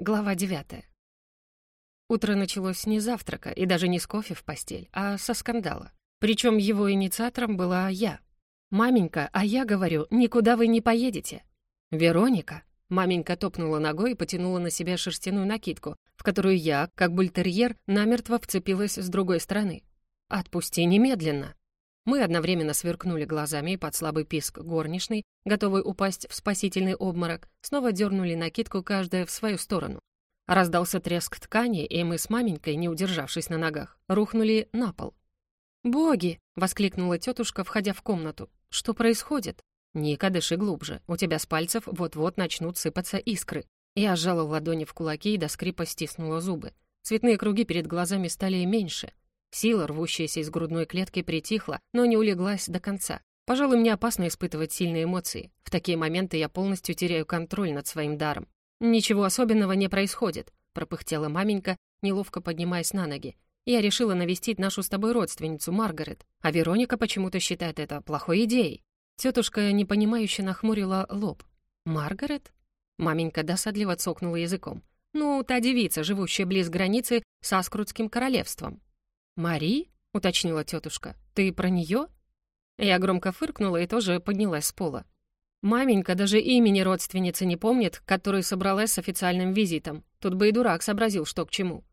Глава девятая. Утро началось не с завтрака и даже не с кофе в постель, а со скандала. Причем его инициатором была я. «Маменька, а я говорю, никуда вы не поедете». «Вероника». Маменька топнула ногой и потянула на себя шерстяную накидку, в которую я, как бультерьер, намертво вцепилась с другой стороны. «Отпусти немедленно». Мы одновременно сверкнули глазами и под слабый писк горничной, готовый упасть в спасительный обморок, снова дернули накидку каждая в свою сторону. Раздался треск ткани, и мы с маменькой, не удержавшись на ногах, рухнули на пол. «Боги!» — воскликнула тетушка, входя в комнату. «Что происходит?» «Ника, дыши глубже. У тебя с пальцев вот-вот начнут сыпаться искры». Я сжала ладони в кулаки и до скрипа стиснула зубы. Цветные круги перед глазами стали меньше. Сила, рвущаяся из грудной клетки, притихла, но не улеглась до конца. Пожалуй, мне опасно испытывать сильные эмоции. В такие моменты я полностью теряю контроль над своим даром. «Ничего особенного не происходит», — пропыхтела маменька, неловко поднимаясь на ноги. «Я решила навестить нашу с тобой родственницу, Маргарет, а Вероника почему-то считает это плохой идеей». Тетушка непонимающе нахмурила лоб. «Маргарет?» Маменька досадливо цокнула языком. «Ну, та девица, живущая близ границы с Аскрутским королевством». «Мари?» — уточнила тетушка. «Ты про нее?» Я громко фыркнула и тоже поднялась с пола. Маменька даже имени родственницы не помнит, которой собралась с официальным визитом. Тут бы и дурак сообразил, что к чему.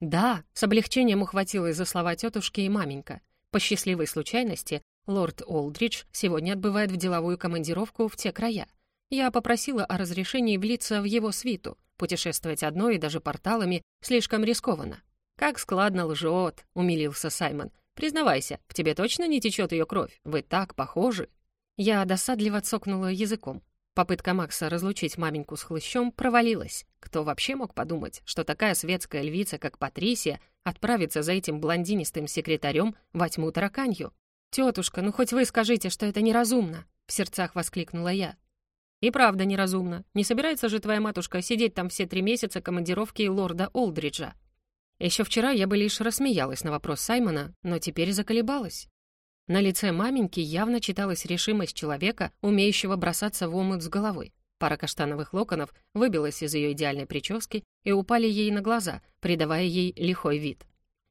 Да, с облегчением ухватилась за слова тетушки и маменька. По счастливой случайности, лорд Олдридж сегодня отбывает в деловую командировку в те края. Я попросила о разрешении влиться в его свиту. Путешествовать одной и даже порталами слишком рискованно. «Как складно лжет», — умилился Саймон. «Признавайся, в тебе точно не течет ее кровь? Вы так похожи». Я досадливо цокнула языком. Попытка Макса разлучить маменьку с хлыщом провалилась. Кто вообще мог подумать, что такая светская львица, как Патрисия, отправится за этим блондинистым секретарем во тьму тараканью? «Тетушка, ну хоть вы скажите, что это неразумно!» — в сердцах воскликнула я. «И правда неразумно. Не собирается же твоя матушка сидеть там все три месяца командировки лорда Олдриджа?» Еще вчера я бы лишь рассмеялась на вопрос Саймона, но теперь заколебалась. На лице маменьки явно читалась решимость человека, умеющего бросаться в омут с головой. Пара каштановых локонов выбилась из ее идеальной прически и упали ей на глаза, придавая ей лихой вид.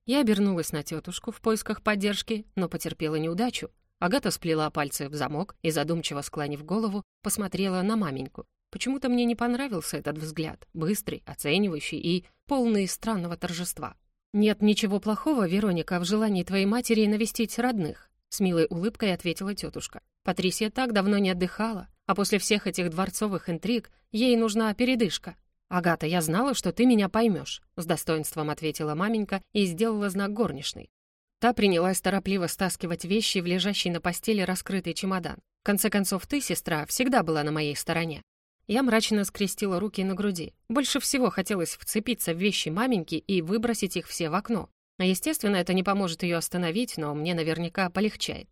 Я обернулась на тетушку в поисках поддержки, но потерпела неудачу. Агата сплела пальцы в замок и, задумчиво склонив голову, посмотрела на маменьку. Почему-то мне не понравился этот взгляд, быстрый, оценивающий и полный странного торжества. «Нет ничего плохого, Вероника, в желании твоей матери навестить родных», с милой улыбкой ответила тетушка. Патрисия так давно не отдыхала, а после всех этих дворцовых интриг ей нужна передышка. «Агата, я знала, что ты меня поймешь», — с достоинством ответила маменька и сделала знак горничной. Та принялась торопливо стаскивать вещи в лежащий на постели раскрытый чемодан. В конце концов, ты, сестра, всегда была на моей стороне. Я мрачно скрестила руки на груди. Больше всего хотелось вцепиться в вещи маменьки и выбросить их все в окно. Естественно, это не поможет ее остановить, но мне наверняка полегчает.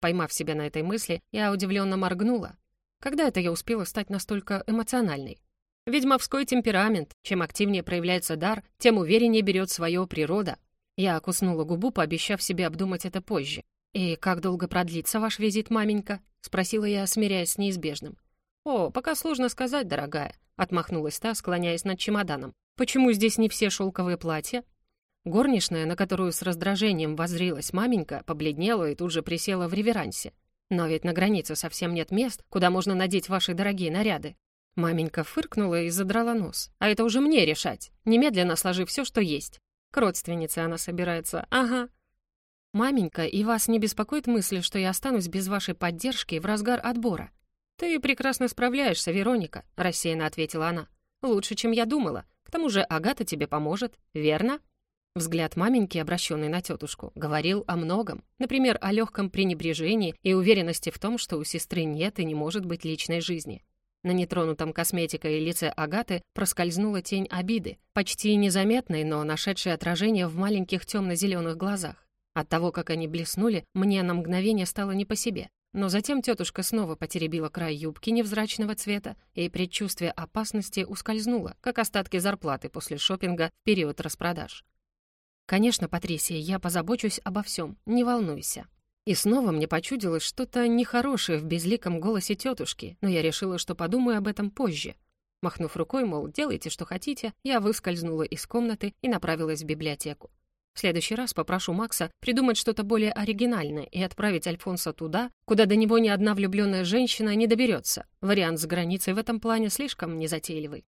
Поймав себя на этой мысли, я удивленно моргнула. Когда это я успела стать настолько эмоциональной? Ведьмовской темперамент. Чем активнее проявляется дар, тем увереннее берет свое природа. Я окуснула губу, пообещав себе обдумать это позже. «И как долго продлится ваш визит, маменька?» — спросила я, смиряясь с неизбежным. «О, пока сложно сказать, дорогая», — отмахнулась та, склоняясь над чемоданом. «Почему здесь не все шелковые платья?» Горничная, на которую с раздражением воззрилась маменька, побледнела и тут же присела в реверансе. «Но ведь на границе совсем нет мест, куда можно надеть ваши дорогие наряды». Маменька фыркнула и задрала нос. «А это уже мне решать, немедленно сложи все, что есть. К родственнице она собирается, ага». «Маменька, и вас не беспокоит мысль, что я останусь без вашей поддержки в разгар отбора?» «Ты прекрасно справляешься, Вероника», — рассеянно ответила она. «Лучше, чем я думала. К тому же Агата тебе поможет, верно?» Взгляд маменьки, обращенный на тетушку, говорил о многом. Например, о легком пренебрежении и уверенности в том, что у сестры нет и не может быть личной жизни. На нетронутом косметикой лице Агаты проскользнула тень обиды, почти незаметной, но нашедшей отражение в маленьких темно-зеленых глазах. От того, как они блеснули, мне на мгновение стало не по себе. Но затем тетушка снова потеребила край юбки невзрачного цвета, и предчувствие опасности ускользнуло, как остатки зарплаты после шопинга в период распродаж. «Конечно, Патрисия, я позабочусь обо всем, не волнуйся». И снова мне почудилось что-то нехорошее в безликом голосе тетушки, но я решила, что подумаю об этом позже. Махнув рукой, мол, делайте, что хотите, я выскользнула из комнаты и направилась в библиотеку. В следующий раз попрошу Макса придумать что-то более оригинальное и отправить Альфонса туда, куда до него ни одна влюбленная женщина не доберется. Вариант с границей в этом плане слишком незатейливый.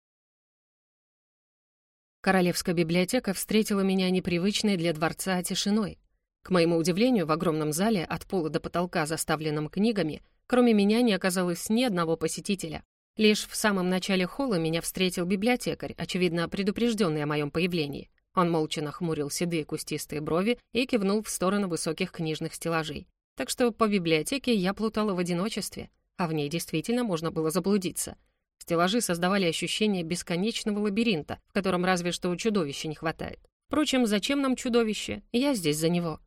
Королевская библиотека встретила меня непривычной для дворца тишиной. К моему удивлению, в огромном зале от пола до потолка, заставленном книгами, кроме меня не оказалось ни одного посетителя. Лишь в самом начале холла меня встретил библиотекарь, очевидно, предупрежденный о моем появлении. Он молча нахмурил седые кустистые брови и кивнул в сторону высоких книжных стеллажей. Так что по библиотеке я плутала в одиночестве, а в ней действительно можно было заблудиться. Стеллажи создавали ощущение бесконечного лабиринта, в котором разве что у чудовища не хватает. Впрочем, зачем нам чудовище? Я здесь за него.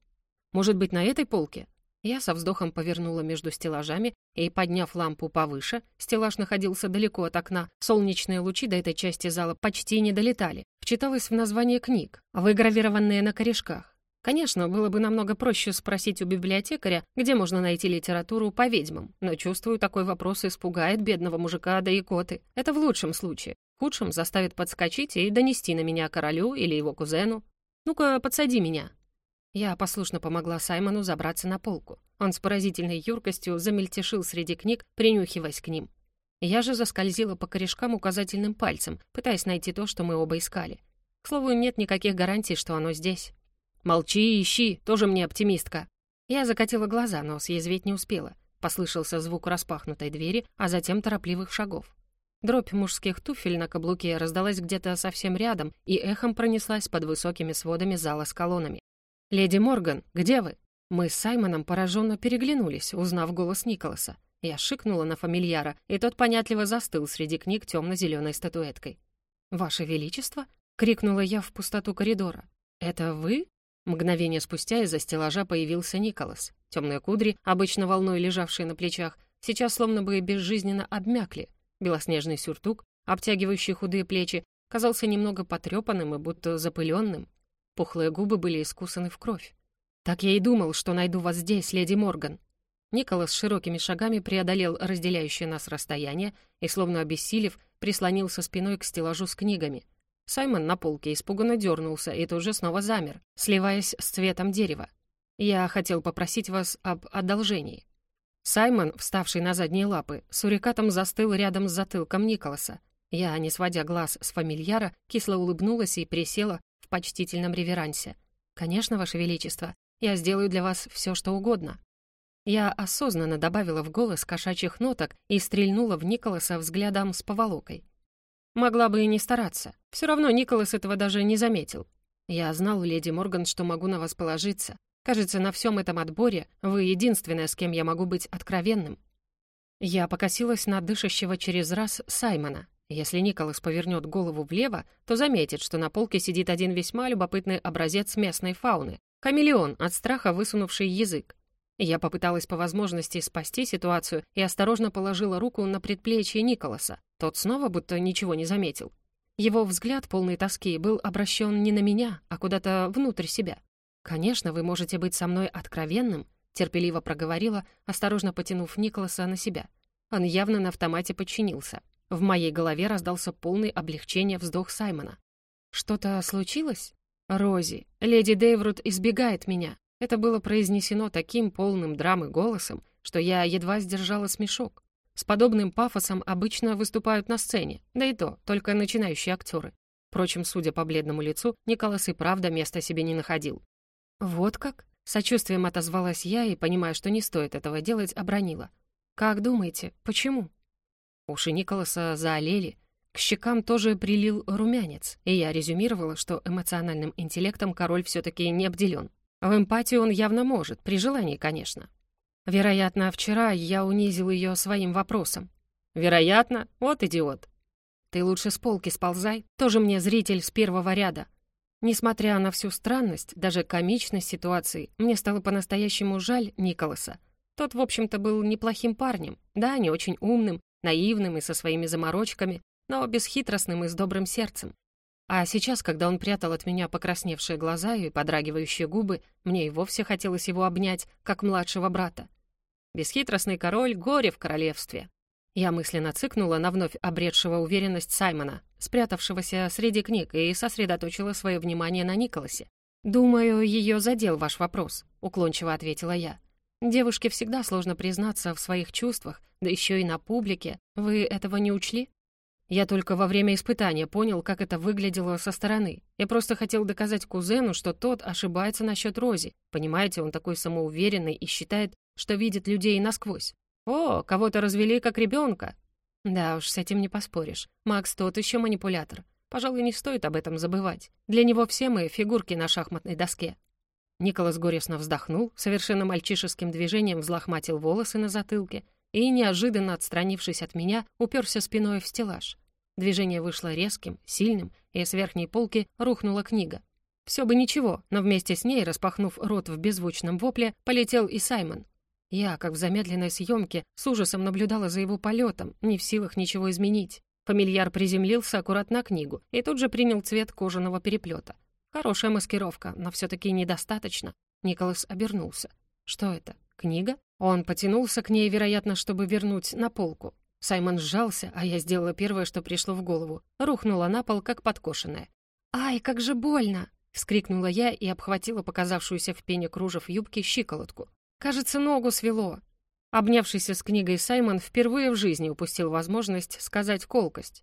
Может быть, на этой полке? Я со вздохом повернула между стеллажами и, подняв лампу повыше, стеллаж находился далеко от окна, солнечные лучи до этой части зала почти не долетали. Вчиталась в название книг, выгравированные на корешках. Конечно, было бы намного проще спросить у библиотекаря, где можно найти литературу по ведьмам, но чувствую, такой вопрос испугает бедного мужика да икоты. Это в лучшем случае. В худшем заставит подскочить и донести на меня королю или его кузену. «Ну-ка, подсади меня», я послушно помогла Саймону забраться на полку. Он с поразительной юркостью замельтешил среди книг, принюхиваясь к ним. Я же заскользила по корешкам указательным пальцем, пытаясь найти то, что мы оба искали. К слову, нет никаких гарантий, что оно здесь. «Молчи и ищи, тоже мне оптимистка». Я закатила глаза, но съязвить не успела. Послышался звук распахнутой двери, а затем торопливых шагов. Дробь мужских туфель на каблуке раздалась где-то совсем рядом и эхом пронеслась под высокими сводами зала с колоннами. «Леди Морган, где вы?» Мы с Саймоном пораженно переглянулись, узнав голос Николаса. Я шикнула на фамильяра, и тот понятливо застыл среди книг темно-зеленой статуэткой. «Ваше Величество?» — крикнула я в пустоту коридора. «Это вы?» Мгновение спустя из-за стеллажа появился Николас. Темные кудри, обычно волной лежавшие на плечах, сейчас словно бы безжизненно обмякли. Белоснежный сюртук, обтягивающий худые плечи, казался немного потрепанным и будто запыленным. Пухлые губы были искусаны в кровь. «Так я и думал, что найду вас здесь, леди Морган». Николас широкими шагами преодолел разделяющее нас расстояние и, словно обессилев, прислонился спиной к стеллажу с книгами. Саймон на полке испуганно дернулся и тут же снова замер, сливаясь с цветом дерева. «Я хотел попросить вас об одолжении». Саймон, вставший на задние лапы, сурикатом застыл рядом с затылком Николаса. Я, не сводя глаз с фамильяра, кисло улыбнулась и присела, в почтительном реверансе. «Конечно, Ваше Величество, я сделаю для вас все, что угодно». Я осознанно добавила в голос кошачьих ноток и стрельнула в Николаса взглядом с поволокой. Могла бы и не стараться. Все равно Николас этого даже не заметил. Я знал, леди Морган, что могу на вас положиться. Кажется, на всем этом отборе вы единственная, с кем я могу быть откровенным. Я покосилась на дышащего через раз Саймона. Если Николас повернет голову влево, то заметит, что на полке сидит один весьма любопытный образец местной фауны — хамелеон, от страха высунувший язык. Я попыталась по возможности спасти ситуацию и осторожно положила руку на предплечье Николаса. Тот снова будто ничего не заметил. Его взгляд, полный тоски, был обращен не на меня, а куда-то внутрь себя. «Конечно, вы можете быть со мной откровенным», — терпеливо проговорила, осторожно потянув Николаса на себя. Он явно на автомате подчинился. В моей голове раздался полный облегчения вздох Саймона. «Что-то случилось?» «Рози, леди Дейвруд избегает меня». Это было произнесено таким полным драмы голосом, что я едва сдержала смешок. С подобным пафосом обычно выступают на сцене, да и то, только начинающие актеры. Впрочем, судя по бледному лицу, Николас и правда места себе не находил. «Вот как?» — сочувствием отозвалась я и, понимая, что не стоит этого делать, обронила. «Как думаете, почему?» Уши Николаса заолели, к щекам тоже прилил румянец, и я резюмировала, что эмоциональным интеллектом король все-таки не обделен. В эмпатию он явно может, при желании, конечно. Вероятно, вчера я унизил ее своим вопросом. Вероятно, вот идиот. Ты лучше с полки сползай, тоже мне зритель с первого ряда. Несмотря на всю странность, даже комичность ситуации, мне стало по-настоящему жаль Николаса. Тот, в общем-то, был неплохим парнем, да, не очень умным, наивным и со своими заморочками, но бесхитростным и с добрым сердцем. А сейчас, когда он прятал от меня покрасневшие глаза и подрагивающие губы, мне и вовсе хотелось его обнять, как младшего брата. Бесхитростный король — горе в королевстве. Я мысленно цыкнула на вновь обретшего уверенность Саймона, спрятавшегося среди книг, и сосредоточила свое внимание на Николасе. «Думаю, ее задел ваш вопрос», — уклончиво ответила я. «Девушке всегда сложно признаться в своих чувствах, да еще и на публике. Вы этого не учли?» Я только во время испытания понял, как это выглядело со стороны. Я просто хотел доказать кузену, что тот ошибается насчет Рози. Понимаете, он такой самоуверенный и считает, что видит людей насквозь. «О, кого-то развели как ребенка!» Да уж, с этим не поспоришь. Макс тот еще манипулятор. Пожалуй, не стоит об этом забывать. Для него все мы фигурки на шахматной доске. Николас горестно вздохнул, совершенно мальчишеским движением взлохматил волосы на затылке и, неожиданно отстранившись от меня, уперся спиной в стеллаж. Движение вышло резким, сильным, и с верхней полки рухнула книга. Все бы ничего, но вместе с ней, распахнув рот в беззвучном вопле, полетел и Саймон. Я, как в замедленной съемке, с ужасом наблюдала за его полетом, не в силах ничего изменить. Фамильяр приземлился аккуратно на книгу и тут же принял цвет кожаного переплета. Хорошая маскировка, но все таки недостаточно. Николас обернулся. Что это? Книга? Он потянулся к ней, вероятно, чтобы вернуть на полку. Саймон сжался, а я сделала первое, что пришло в голову. Рухнула на пол, как подкошенная. «Ай, как же больно!» — вскрикнула я и обхватила показавшуюся в пене кружев юбки щиколотку. «Кажется, ногу свело!» Обнявшийся с книгой Саймон впервые в жизни упустил возможность сказать колкость.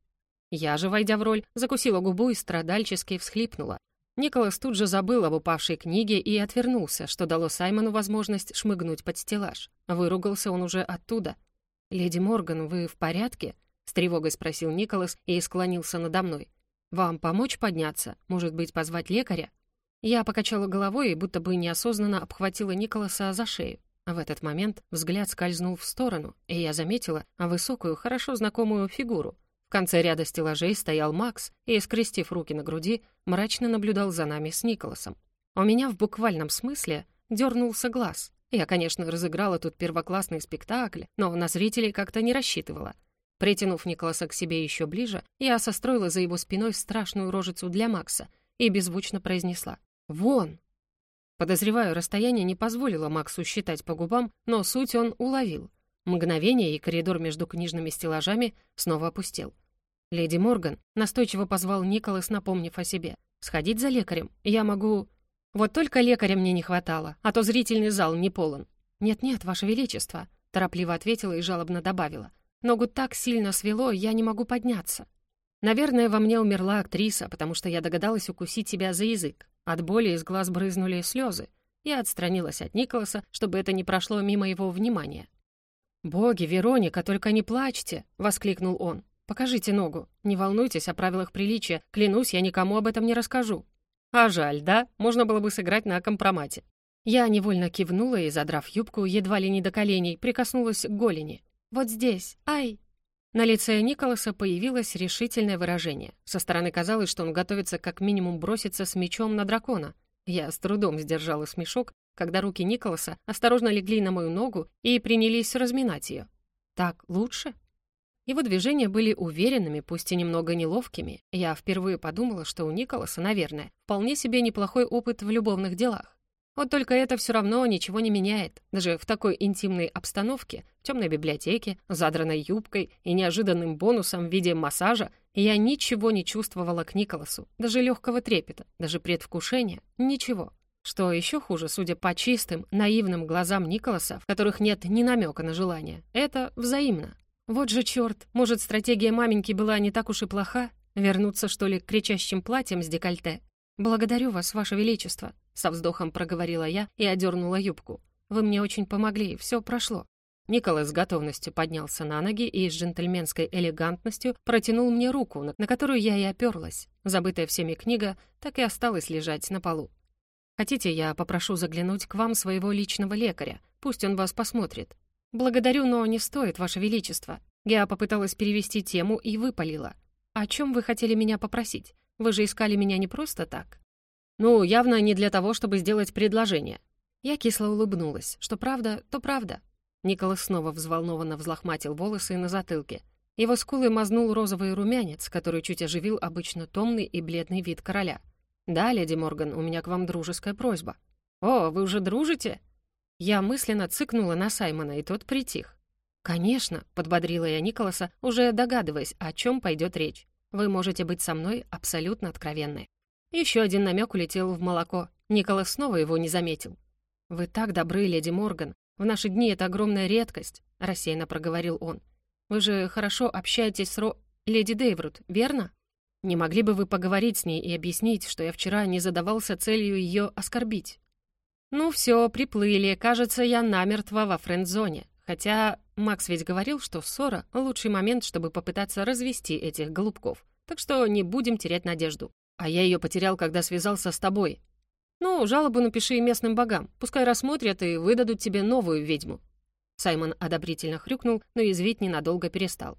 Я же, войдя в роль, закусила губу и страдальчески всхлипнула. Николас тут же забыл об упавшей книге и отвернулся, что дало Саймону возможность шмыгнуть под стеллаж. Выругался он уже оттуда. «Леди Морган, вы в порядке?» — с тревогой спросил Николас и склонился надо мной. «Вам помочь подняться? Может быть, позвать лекаря?» Я покачала головой и будто бы неосознанно обхватила Николаса за шею. В этот момент взгляд скользнул в сторону, и я заметила высокую, хорошо знакомую фигуру, конце ряда стеллажей стоял Макс и, скрестив руки на груди, мрачно наблюдал за нами с Николасом. У меня в буквальном смысле дернулся глаз. Я, конечно, разыграла тут первоклассный спектакль, но на зрителей как-то не рассчитывала. Притянув Николаса к себе еще ближе, я состроила за его спиной страшную рожицу для Макса и беззвучно произнесла «Вон!». Подозреваю, расстояние не позволило Максу считать по губам, но суть он уловил. Мгновение, и коридор между книжными стеллажами снова опустел. «Леди Морган», — настойчиво позвал Николас, напомнив о себе. «Сходить за лекарем? Я могу...» «Вот только лекаря мне не хватало, а то зрительный зал не полон». «Нет-нет, Ваше Величество», — торопливо ответила и жалобно добавила. «Ногу так сильно свело, я не могу подняться». Наверное, во мне умерла актриса, потому что я догадалась укусить себя за язык. От боли из глаз брызнули слезы. Я отстранилась от Николаса, чтобы это не прошло мимо его внимания. «Боги, Вероника, только не плачьте!» — воскликнул он. «Покажите ногу. Не волнуйтесь о правилах приличия. Клянусь, я никому об этом не расскажу». «А жаль, да? Можно было бы сыграть на компромате». Я невольно кивнула и, задрав юбку, едва ли не до коленей, прикоснулась к голени. «Вот здесь. Ай!» На лице Николаса появилось решительное выражение. Со стороны казалось, что он готовится как минимум броситься с мечом на дракона. Я с трудом сдержала смешок, когда руки Николаса осторожно легли на мою ногу и принялись разминать ее. «Так лучше?» Его движения были уверенными, пусть и немного неловкими. Я впервые подумала, что у Николаса, наверное, вполне себе неплохой опыт в любовных делах. Вот только это все равно ничего не меняет. Даже в такой интимной обстановке, в темной библиотеке, задранной юбкой и неожиданным бонусом в виде массажа, я ничего не чувствовала к Николасу. Даже легкого трепета, даже предвкушения. Ничего. Что еще хуже, судя по чистым, наивным глазам Николаса, в которых нет ни намека на желание, это взаимно. Вот же черт, может, стратегия маменьки была не так уж и плоха? Вернуться, что ли, к кричащим платьям с декольте? «Благодарю вас, ваше величество», — со вздохом проговорила я и одернула юбку. «Вы мне очень помогли, все прошло». Николас с готовностью поднялся на ноги и с джентльменской элегантностью протянул мне руку, на которую я и оперлась. Забытая всеми книга так и осталась лежать на полу. Хотите, я попрошу заглянуть к вам своего личного лекаря? Пусть он вас посмотрит». «Благодарю, но не стоит, Ваше Величество». Я попыталась перевести тему и выпалила. «О чем вы хотели меня попросить? Вы же искали меня не просто так». «Ну, явно не для того, чтобы сделать предложение». Я кисло улыбнулась. Что правда, то правда. Николас снова взволнованно взлохматил волосы на затылке. Его скулы мазнул розовый румянец, который чуть оживил обычно томный и бледный вид короля. «Да, леди Морган, у меня к вам дружеская просьба». «О, вы уже дружите?» Я мысленно цыкнула на Саймона, и тот притих. «Конечно», — подбодрила я Николаса, уже догадываясь, о чем пойдет речь. «Вы можете быть со мной абсолютно откровенны». Еще один намек улетел в молоко. Николас снова его не заметил. «Вы так добры, леди Морган. В наши дни это огромная редкость», — рассеянно проговорил он. «Вы же хорошо общаетесь с Ро... леди Дейврут, верно? Не могли бы вы поговорить с ней и объяснить, что я вчера не задавался целью ее оскорбить?» «Ну все, приплыли. Кажется, я намертво во френд-зоне. Хотя Макс ведь говорил, что ссора — лучший момент, чтобы попытаться развести этих голубков. Так что не будем терять надежду. А я ее потерял, когда связался с тобой. Ну, жалобу напиши местным богам. Пускай рассмотрят и выдадут тебе новую ведьму». Саймон одобрительно хрюкнул, но извить ненадолго перестал.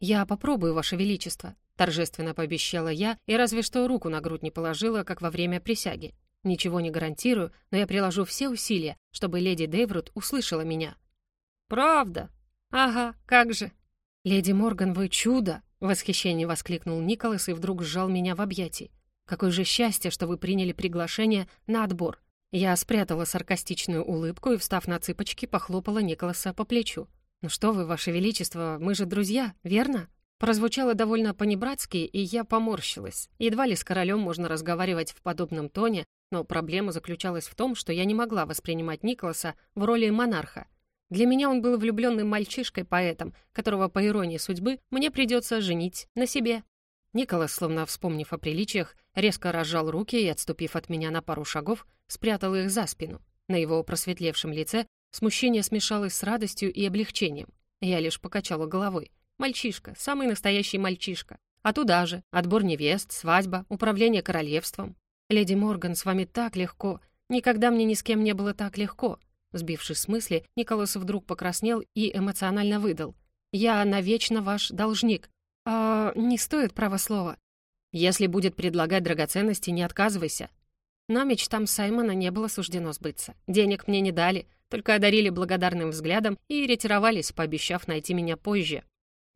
«Я попробую, Ваше Величество», — торжественно пообещала я и разве что руку на грудь не положила, как во время присяги. Ничего не гарантирую, но я приложу все усилия, чтобы леди Дейврут услышала меня. «Правда? Ага, как же!» «Леди Морган, вы чудо!» — в восхищении воскликнул Николас и вдруг сжал меня в объятии. «Какое же счастье, что вы приняли приглашение на отбор!» Я спрятала саркастичную улыбку и, встав на цыпочки, похлопала Николаса по плечу. «Ну что вы, ваше величество, мы же друзья, верно?» Прозвучало довольно понебратски, и я поморщилась. Едва ли с королем можно разговаривать в подобном тоне, но проблема заключалась в том, что я не могла воспринимать Николаса в роли монарха. Для меня он был влюбленным мальчишкой-поэтом, которого, по иронии судьбы, мне придется женить на себе. Николас, словно вспомнив о приличиях, резко разжал руки и, отступив от меня на пару шагов, спрятал их за спину. На его просветлевшем лице смущение смешалось с радостью и облегчением. Я лишь покачала головой. Мальчишка, самый настоящий мальчишка. А туда же отбор невест, свадьба, управление королевством. «Леди Морган, с вами так легко. Никогда мне ни с кем не было так легко». Сбившись с мысли, Николас вдруг покраснел и эмоционально выдал. «Я навечно ваш должник. А не стоит право слова. Если будет предлагать драгоценности, не отказывайся». Но мечтам Саймона не было суждено сбыться. Денег мне не дали, только одарили благодарным взглядом и ретировались, пообещав найти меня позже.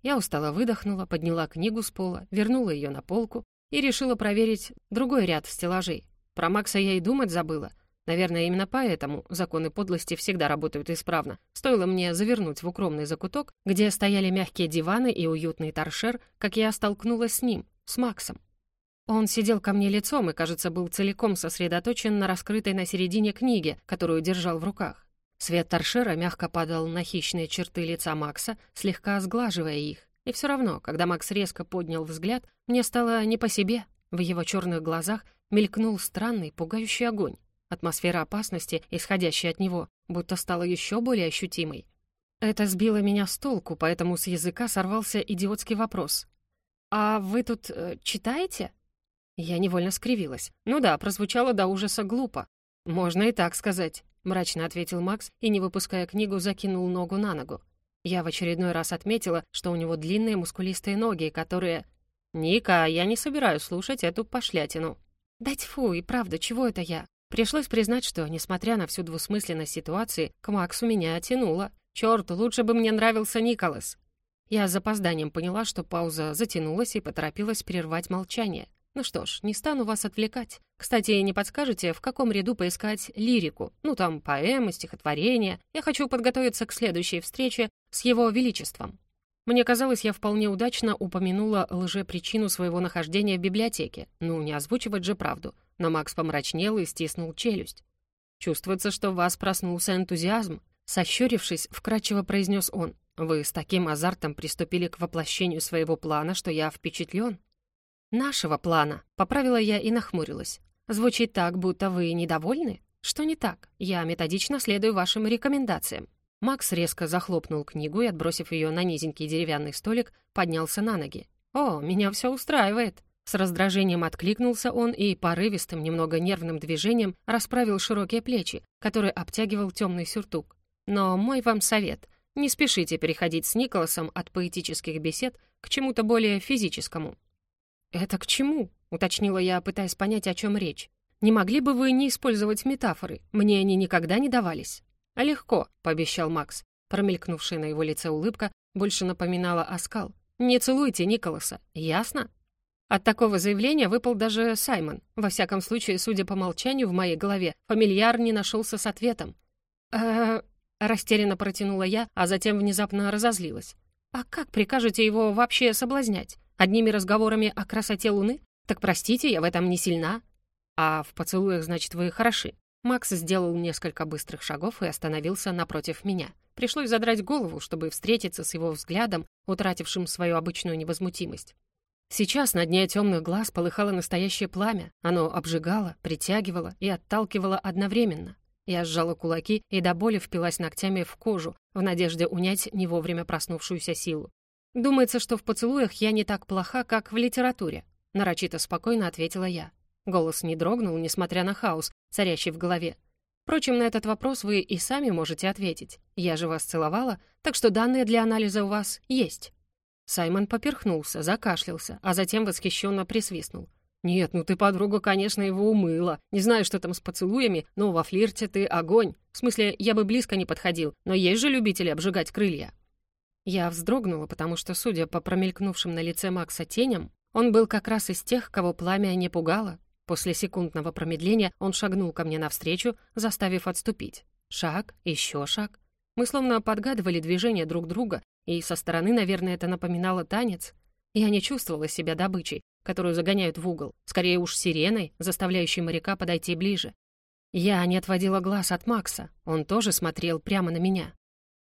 Я устало выдохнула, подняла книгу с пола, вернула ее на полку и решила проверить другой ряд стеллажей. Про Макса я и думать забыла. Наверное, именно поэтому законы подлости всегда работают исправно. Стоило мне завернуть в укромный закуток, где стояли мягкие диваны и уютный торшер, как я столкнулась с ним, с Максом. Он сидел ко мне лицом и, кажется, был целиком сосредоточен на раскрытой на середине книге, которую держал в руках. Свет торшера мягко падал на хищные черты лица Макса, слегка сглаживая их. И все равно, когда Макс резко поднял взгляд, мне стало не по себе. В его черных глазах мелькнул странный, пугающий огонь. Атмосфера опасности, исходящая от него, будто стала еще более ощутимой. Это сбило меня с толку, поэтому с языка сорвался идиотский вопрос. «А вы тут э, читаете?» Я невольно скривилась. Ну да, прозвучало до ужаса глупо. «Можно и так сказать», — мрачно ответил Макс и, не выпуская книгу, закинул ногу на ногу. Я в очередной раз отметила, что у него длинные мускулистые ноги, которые... «Ника, я не собираюсь слушать эту пошлятину». «Да тьфу, и правда, чего это я?» Пришлось признать, что, несмотря на всю двусмысленность ситуации, к Максу меня тянуло. Черт, лучше бы мне нравился Николас. Я с запозданием поняла, что пауза затянулась и поторопилась прервать молчание. Ну что ж, не стану вас отвлекать. Кстати, не подскажете, в каком ряду поискать лирику? Ну, там, поэмы, стихотворения. Я хочу подготовиться к следующей встрече с его величеством. Мне казалось, я вполне удачно упомянула лжепричину своего нахождения в библиотеке. Ну, не озвучивать же правду. Но Макс помрачнел и стиснул челюсть. «Чувствуется, что в вас проснулся энтузиазм», Сощурившись, вкратчиво произнес он. «Вы с таким азартом приступили к воплощению своего плана, что я впечатлен. «Нашего плана», — поправила я и нахмурилась. «Звучит так, будто вы недовольны? Что не так? Я методично следую вашим рекомендациям». Макс резко захлопнул книгу и, отбросив ее на низенький деревянный столик, поднялся на ноги. «О, меня все устраивает!» С раздражением откликнулся он и порывистым, немного нервным движением расправил широкие плечи, которые обтягивал темный сюртук. «Но мой вам совет — не спешите переходить с Николасом от поэтических бесед к чему-то более физическому. «Это к чему?» — уточнила я, пытаясь понять, о чем речь. «Не могли бы вы не использовать метафоры? Мне они никогда не давались». «А легко», — пообещал Макс. Промелькнувшая на его лице улыбка больше напоминала оскал. «Не целуйте Николаса, ясно?» От такого заявления выпал даже Саймон. Во всяком случае, судя по молчанию в моей голове, фамильяр не нашелся с ответом. «Э, растерянно протянула я, а затем внезапно разозлилась. «А как прикажете его вообще соблазнять? Одними разговорами о красоте Луны? Так простите, я в этом не сильна». «А в поцелуях, значит, вы хороши». Макс сделал несколько быстрых шагов и остановился напротив меня. Пришлось задрать голову, чтобы встретиться с его взглядом, утратившим свою обычную невозмутимость. Сейчас на дне темных глаз полыхало настоящее пламя. Оно обжигало, притягивало и отталкивало одновременно. Я сжала кулаки и до боли впилась ногтями в кожу, в надежде унять не вовремя проснувшуюся силу. «Думается, что в поцелуях я не так плоха, как в литературе», — нарочито спокойно ответила я. Голос не дрогнул, несмотря на хаос, царящий в голове. Впрочем, на этот вопрос вы и сами можете ответить. Я же вас целовала, так что данные для анализа у вас есть». Саймон поперхнулся, закашлялся, а затем восхищенно присвистнул. «Нет, ну ты, подруга, конечно, его умыла. Не знаю, что там с поцелуями, но во флирте ты огонь. В смысле, я бы близко не подходил, но есть же любители обжигать крылья». Я вздрогнула, потому что, судя по промелькнувшим на лице Макса теням, он был как раз из тех, кого пламя не пугало. После секундного промедления он шагнул ко мне навстречу, заставив отступить. Шаг, еще шаг. Мы словно подгадывали движения друг друга, и со стороны, наверное, это напоминало танец. Я не чувствовала себя добычей, которую загоняют в угол, скорее уж сиреной, заставляющей моряка подойти ближе. Я не отводила глаз от Макса, он тоже смотрел прямо на меня.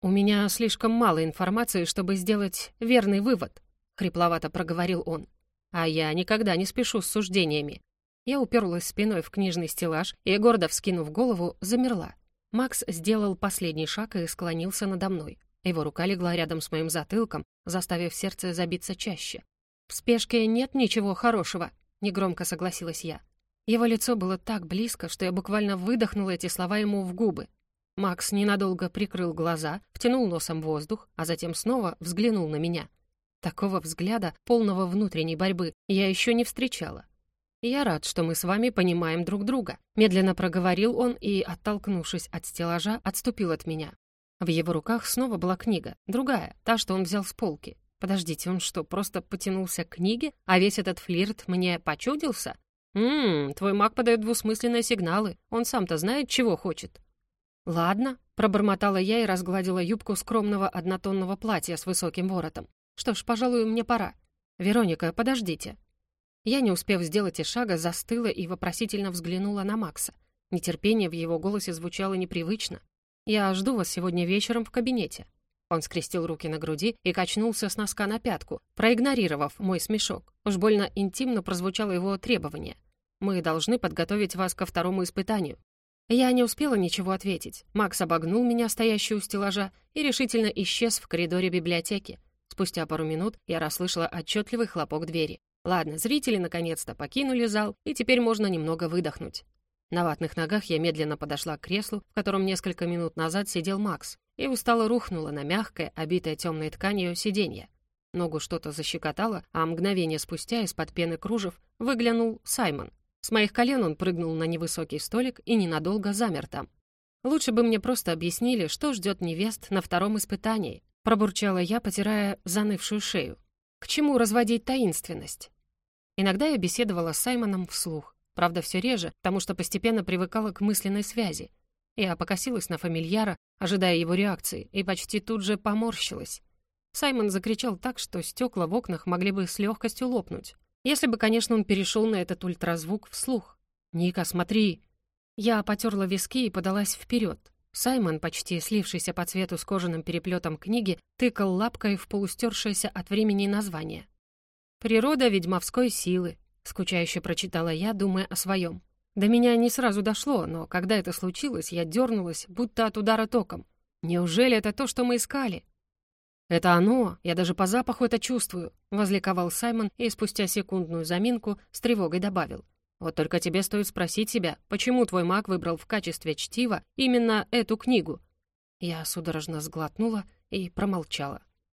«У меня слишком мало информации, чтобы сделать верный вывод», — хрипловато проговорил он. «А я никогда не спешу с суждениями». Я уперлась спиной в книжный стеллаж и, гордо вскинув голову, замерла. Макс сделал последний шаг и склонился надо мной. Его рука легла рядом с моим затылком, заставив сердце забиться чаще. «В спешке нет ничего хорошего», — негромко согласилась я. Его лицо было так близко, что я буквально выдохнула эти слова ему в губы. Макс ненадолго прикрыл глаза, втянул носом воздух, а затем снова взглянул на меня. Такого взгляда, полного внутренней борьбы, я еще не встречала. «Я рад, что мы с вами понимаем друг друга», — медленно проговорил он и, оттолкнувшись от стеллажа, отступил от меня. В его руках снова была книга, другая, та, что он взял с полки. Подождите, он что, просто потянулся к книге, а весь этот флирт мне почудился? «Ммм, твой маг подает двусмысленные сигналы, он сам-то знает, чего хочет». «Ладно», — пробормотала я и разгладила юбку скромного однотонного платья с высоким воротом. «Что ж, пожалуй, мне пора. Вероника, подождите». Я, не успев сделать и шага, застыла и вопросительно взглянула на Макса. Нетерпение в его голосе звучало непривычно. «Я жду вас сегодня вечером в кабинете». Он скрестил руки на груди и качнулся с носка на пятку, проигнорировав мой смешок. Уж больно интимно прозвучало его требование. «Мы должны подготовить вас ко второму испытанию». Я не успела ничего ответить. Макс обогнул меня, стоящую у стеллажа, и решительно исчез в коридоре библиотеки. Спустя пару минут я расслышала отчетливый хлопок двери. Ладно, зрители наконец-то покинули зал, и теперь можно немного выдохнуть. На ватных ногах я медленно подошла к креслу, в котором несколько минут назад сидел Макс, и устало рухнула на мягкое, обитое темной тканью сиденье. Ногу что-то защекотало, а мгновение спустя из-под пены кружев выглянул Саймон. С моих колен он прыгнул на невысокий столик и ненадолго замер там. «Лучше бы мне просто объяснили, что ждет невест на втором испытании», пробурчала я, потирая занывшую шею. «К чему разводить таинственность?» Иногда я беседовала с Саймоном вслух. Правда, все реже, потому что постепенно привыкала к мысленной связи. Я покосилась на фамильяра, ожидая его реакции, и почти тут же поморщилась. Саймон закричал так, что стекла в окнах могли бы с легкостью лопнуть. Если бы, конечно, он перешел на этот ультразвук вслух. «Ника, смотри!» Я потерла виски и подалась вперед. Саймон, почти слившийся по цвету с кожаным переплетом книги, тыкал лапкой в полустершееся от времени название. «Природа ведьмовской силы», Скучающе прочитала я, думая о своем. До меня не сразу дошло, но когда это случилось, я дернулась, будто от удара током. Неужели это то, что мы искали? «Это оно! Я даже по запаху это чувствую!» — возликовал Саймон и спустя секундную заминку с тревогой добавил. «Вот только тебе стоит спросить себя, почему твой маг выбрал в качестве чтива именно эту книгу?» Я судорожно сглотнула и промолчала.